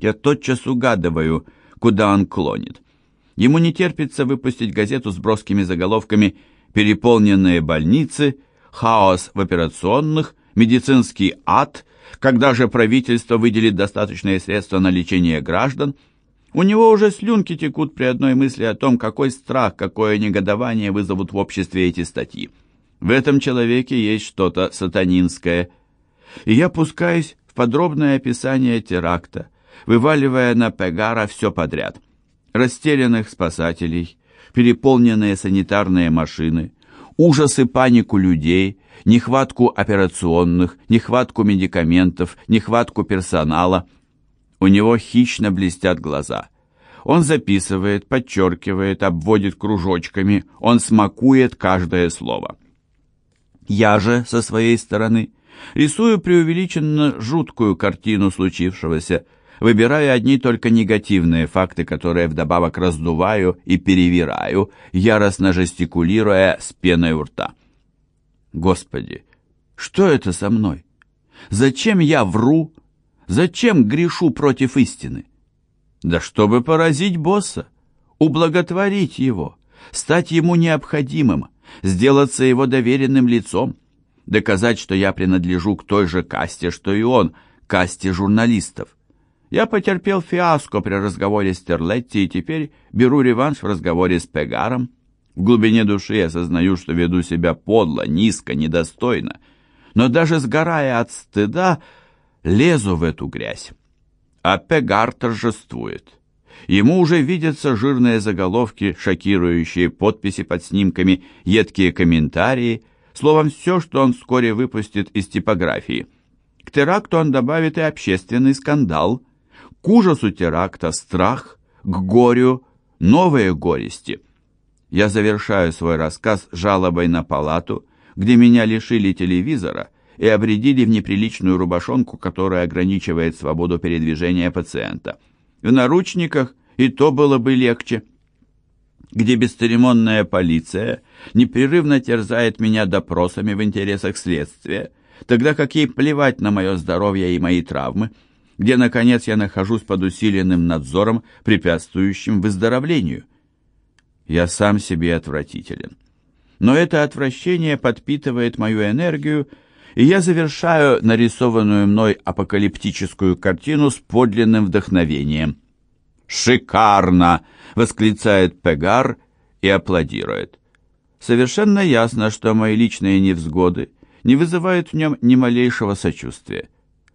Я тотчас угадываю, куда он клонит. Ему не терпится выпустить газету с броскими заголовками «Переполненные больницы», «Хаос в операционных», «Медицинский ад», «Когда же правительство выделит достаточные средства на лечение граждан», у него уже слюнки текут при одной мысли о том, какой страх, какое негодование вызовут в обществе эти статьи. В этом человеке есть что-то сатанинское. И я пускаюсь в подробное описание теракта, вываливая на Пегара все подряд. Растерянных спасателей, переполненные санитарные машины, ужас и панику людей, нехватку операционных, нехватку медикаментов, нехватку персонала – у него хищно блестят глаза. Он записывает, подчеркивает, обводит кружочками, он смакует каждое слово. Я же, со своей стороны, рисую преувеличенно жуткую картину случившегося, выбирая одни только негативные факты, которые вдобавок раздуваю и перевираю, яростно жестикулируя с пеной у рта. Господи, что это со мной? Зачем я вру, Зачем грешу против истины? Да чтобы поразить босса, ублаготворить его, стать ему необходимым, сделаться его доверенным лицом, доказать, что я принадлежу к той же касте, что и он, касте журналистов. Я потерпел фиаско при разговоре с Терлетти и теперь беру реванш в разговоре с Пегаром. В глубине души я осознаю, что веду себя подло, низко, недостойно. Но даже сгорая от стыда, лезу в эту грязь. А Пегар торжествует. Ему уже видятся жирные заголовки, шокирующие подписи под снимками, едкие комментарии, словом, все, что он вскоре выпустит из типографии. К теракту он добавит и общественный скандал, к ужасу теракта страх, к горю новые горести. Я завершаю свой рассказ жалобой на палату, где меня лишили телевизора – и обредили в неприличную рубашонку, которая ограничивает свободу передвижения пациента. В наручниках и то было бы легче. Где бесцеремонная полиция непрерывно терзает меня допросами в интересах следствия, тогда как ей плевать на мое здоровье и мои травмы, где, наконец, я нахожусь под усиленным надзором, препятствующим выздоровлению. Я сам себе отвратителен. Но это отвращение подпитывает мою энергию, и я завершаю нарисованную мной апокалиптическую картину с подлинным вдохновением. «Шикарно!» — восклицает Пегар и аплодирует. Совершенно ясно, что мои личные невзгоды не вызывают в нем ни малейшего сочувствия.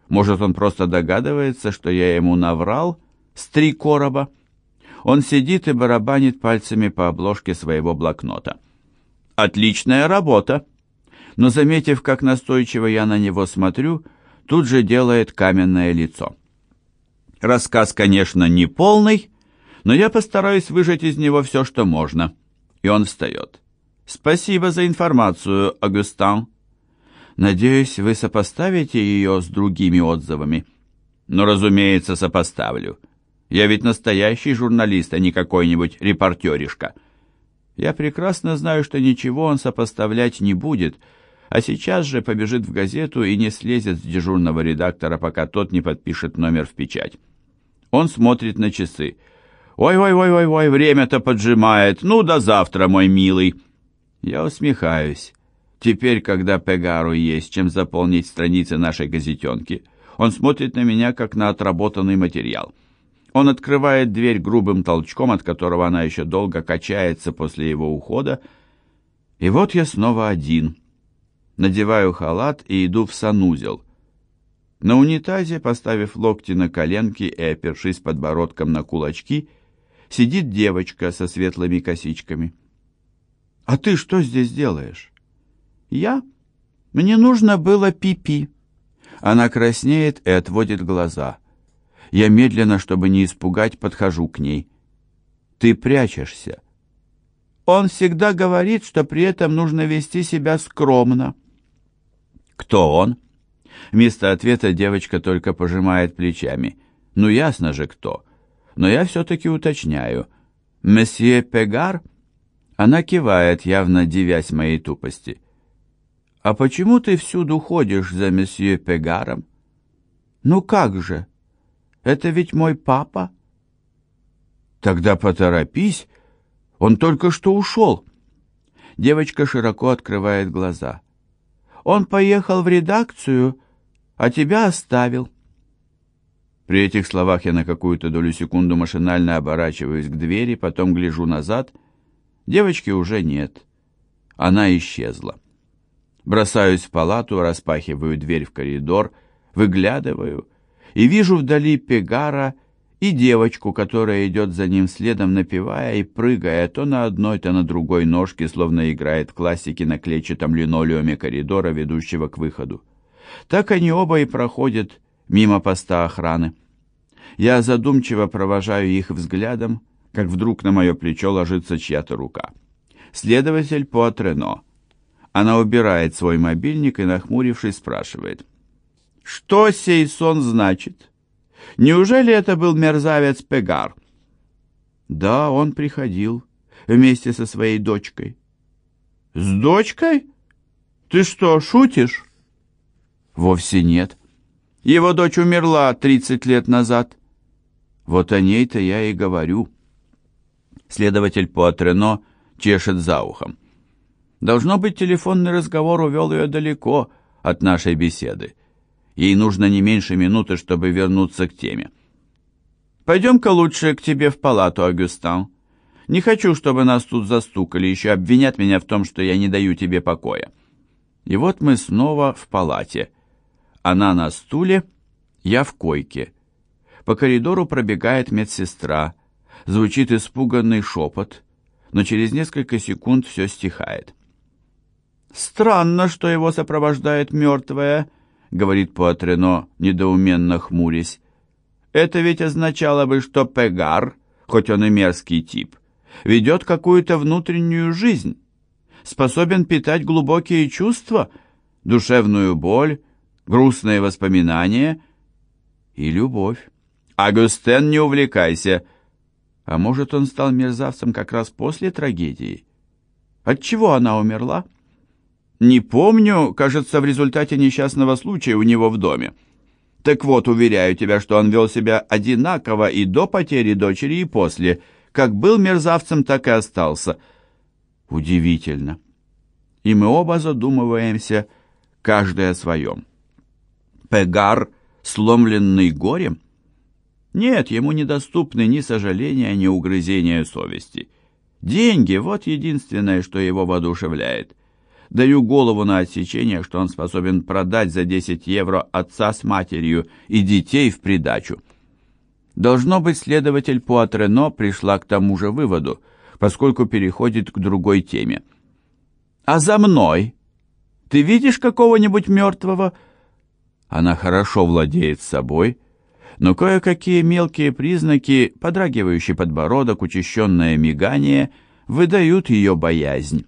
Может, он просто догадывается, что я ему наврал с три короба? Он сидит и барабанит пальцами по обложке своего блокнота. «Отличная работа!» но, заметив, как настойчиво я на него смотрю, тут же делает каменное лицо. Рассказ, конечно, не полный, но я постараюсь выжать из него все, что можно. И он встает. «Спасибо за информацию, Агустан. Надеюсь, вы сопоставите ее с другими отзывами?» «Ну, разумеется, сопоставлю. Я ведь настоящий журналист, а не какой-нибудь репортеришка». Я прекрасно знаю, что ничего он сопоставлять не будет, а сейчас же побежит в газету и не слезет с дежурного редактора, пока тот не подпишет номер в печать. Он смотрит на часы. «Ой-ой-ой-ой-ой, время-то поджимает. Ну, до завтра, мой милый». Я усмехаюсь. Теперь, когда Пегару есть чем заполнить страницы нашей газетенки, он смотрит на меня, как на отработанный материал. Он открывает дверь грубым толчком, от которого она еще долго качается после его ухода, и вот я снова один — надеваю халат и иду в санузел. На унитазе, поставив локти на коленки и опершись подбородком на кулачки, сидит девочка со светлыми косичками. «А ты что здесь делаешь?» «Я? Мне нужно было пипи». -пи. Она краснеет и отводит глаза. Я медленно, чтобы не испугать, подхожу к ней. «Ты прячешься». Он всегда говорит, что при этом нужно вести себя скромно. «Кто он?» Вместо ответа девочка только пожимает плечами. «Ну, ясно же, кто. Но я все-таки уточняю. Месье Пегар?» Она кивает, явно дивясь моей тупости. «А почему ты всюду ходишь за месье Пегаром?» «Ну как же? Это ведь мой папа. Тогда поторопись, он только что ушел. Девочка широко открывает глаза. Он поехал в редакцию, а тебя оставил. При этих словах я на какую-то долю секунду машинально оборачиваюсь к двери, потом гляжу назад. Девочки уже нет. Она исчезла. Бросаюсь в палату, распахиваю дверь в коридор, выглядываю и вижу вдали Пегара и девочку, которая идет за ним следом, напевая и прыгая то на одной, то на другой ножке, словно играет классики на клетчатом линолеуме коридора, ведущего к выходу. Так они оба и проходят мимо поста охраны. Я задумчиво провожаю их взглядом, как вдруг на мое плечо ложится чья-то рука. Следователь по Атрено. Она убирает свой мобильник и, нахмурившись, спрашивает. «Что сей сон значит? Неужели это был мерзавец Пегар?» «Да, он приходил вместе со своей дочкой». «С дочкой? Ты что, шутишь?» «Вовсе нет. Его дочь умерла тридцать лет назад». «Вот о ней-то я и говорю». Следователь по Атрено чешет за ухом. Должно быть, телефонный разговор увел ее далеко от нашей беседы. Ей нужно не меньше минуты, чтобы вернуться к теме. «Пойдем-ка лучше к тебе в палату, Агюстан. Не хочу, чтобы нас тут застукали, еще обвинят меня в том, что я не даю тебе покоя». И вот мы снова в палате. Она на стуле, я в койке. По коридору пробегает медсестра. Звучит испуганный шепот, но через несколько секунд все стихает. «Странно, что его сопровождает мертвая», — говорит Пуатрено, недоуменно хмурясь. «Это ведь означало бы, что Пегар, хоть он и мерзкий тип, ведет какую-то внутреннюю жизнь, способен питать глубокие чувства, душевную боль, грустные воспоминания и любовь. Агустен, не увлекайся. А может, он стал мерзавцем как раз после трагедии? От чего она умерла?» Не помню, кажется, в результате несчастного случая у него в доме. Так вот, уверяю тебя, что он вел себя одинаково и до потери дочери, и после. Как был мерзавцем, так и остался. Удивительно. И мы оба задумываемся, каждый о своем. Пегар, сломленный горем? Нет, ему недоступны ни сожаления, ни угрызения совести. Деньги — вот единственное, что его воодушевляет. Даю голову на отсечение, что он способен продать за 10 евро отца с матерью и детей в придачу. Должно быть, следователь Пуатрено пришла к тому же выводу, поскольку переходит к другой теме. «А за мной? Ты видишь какого-нибудь мертвого?» Она хорошо владеет собой, но кое-какие мелкие признаки, подрагивающий подбородок, учащенное мигание, выдают ее боязнь.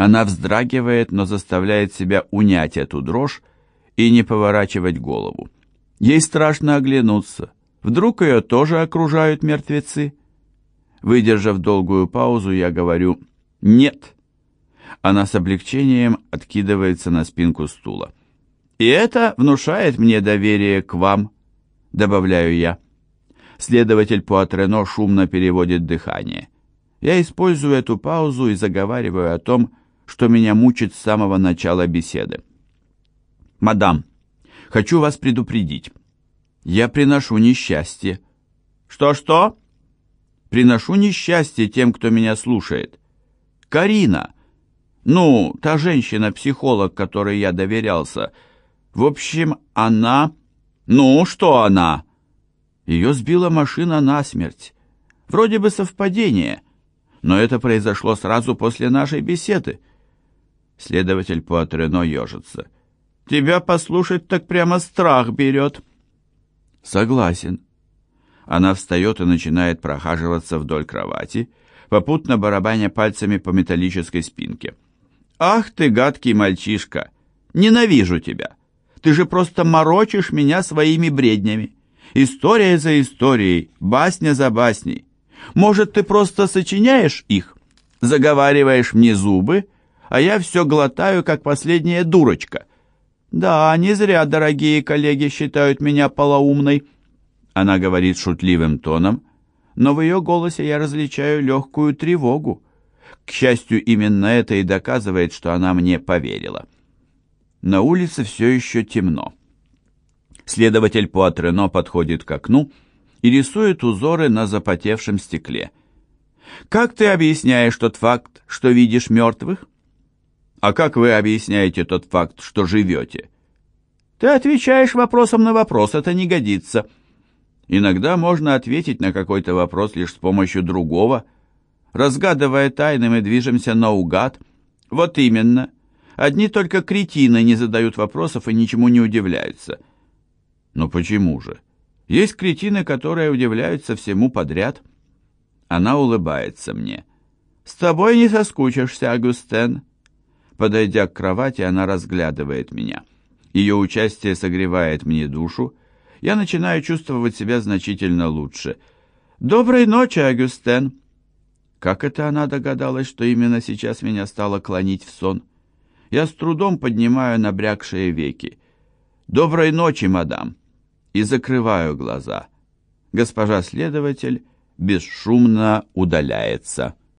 Она вздрагивает, но заставляет себя унять эту дрожь и не поворачивать голову. Ей страшно оглянуться. Вдруг ее тоже окружают мертвецы? Выдержав долгую паузу, я говорю «нет». Она с облегчением откидывается на спинку стула. «И это внушает мне доверие к вам», — добавляю я. Следователь Пуатрено шумно переводит дыхание. Я использую эту паузу и заговариваю о том, что меня мучит с самого начала беседы. «Мадам, хочу вас предупредить. Я приношу несчастье». «Что-что?» «Приношу несчастье тем, кто меня слушает. Карина, ну, та женщина-психолог, которой я доверялся. В общем, она... Ну, что она?» Ее сбила машина насмерть. Вроде бы совпадение, но это произошло сразу после нашей беседы. Следователь Пуатрено ежится. «Тебя послушать так прямо страх берет». «Согласен». Она встает и начинает прохаживаться вдоль кровати, попутно барабаня пальцами по металлической спинке. «Ах ты, гадкий мальчишка! Ненавижу тебя! Ты же просто морочишь меня своими бреднями! История за историей, басня за басней! Может, ты просто сочиняешь их? Заговариваешь мне зубы?» А я все глотаю, как последняя дурочка. Да, не зря дорогие коллеги считают меня полоумной. Она говорит шутливым тоном, но в ее голосе я различаю легкую тревогу. К счастью, именно это и доказывает, что она мне поверила. На улице все еще темно. Следователь Пуатрено подходит к окну и рисует узоры на запотевшем стекле. «Как ты объясняешь тот факт, что видишь мертвых?» «А как вы объясняете тот факт, что живете?» «Ты отвечаешь вопросом на вопрос, это не годится». Иногда можно ответить на какой-то вопрос лишь с помощью другого. Разгадывая тайны, мы движемся наугад. Вот именно. Одни только кретины не задают вопросов и ничему не удивляются. Но почему же? Есть кретины, которые удивляются всему подряд. Она улыбается мне. «С тобой не соскучишься, Агустен». Подойдя к кровати, она разглядывает меня. Ее участие согревает мне душу, я начинаю чувствовать себя значительно лучше. «Доброй ночи, Агюстен!» Как это она догадалась, что именно сейчас меня стало клонить в сон? Я с трудом поднимаю набрякшие веки. «Доброй ночи, мадам!» И закрываю глаза. Госпожа следователь бесшумно удаляется.